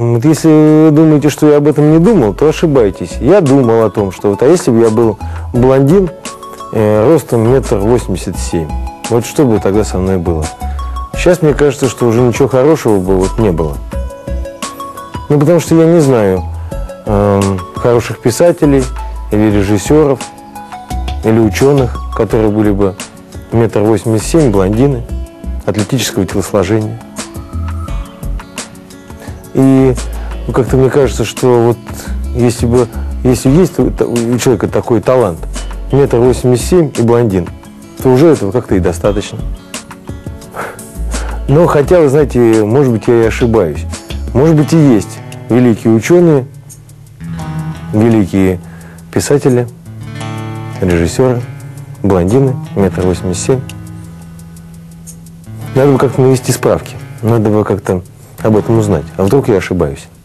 Вот если вы думаете, что я об этом не думал, то ошибаетесь. Я думал о том, что вот, а если бы я был блондин, э, ростом метр восемьдесят семь, вот что бы тогда со мной было? Сейчас мне кажется, что уже ничего хорошего бы вот не было. Ну, потому что я не знаю эм, хороших писателей или режиссеров, или ученых, которые были бы метр восемьдесят семь, блондины, атлетического телосложения. И ну, как-то мне кажется, что вот если бы если есть у человека такой талант, метр восемьдесят семь и блондин, то уже этого как-то и достаточно. Но хотя, вы знаете, может быть, я и ошибаюсь. Может быть, и есть великие ученые, великие писатели, режиссеры, блондины, метр восемьдесят семь. Надо бы как-то навести справки. Надо бы как-то об этом узнать. А вдруг я ошибаюсь?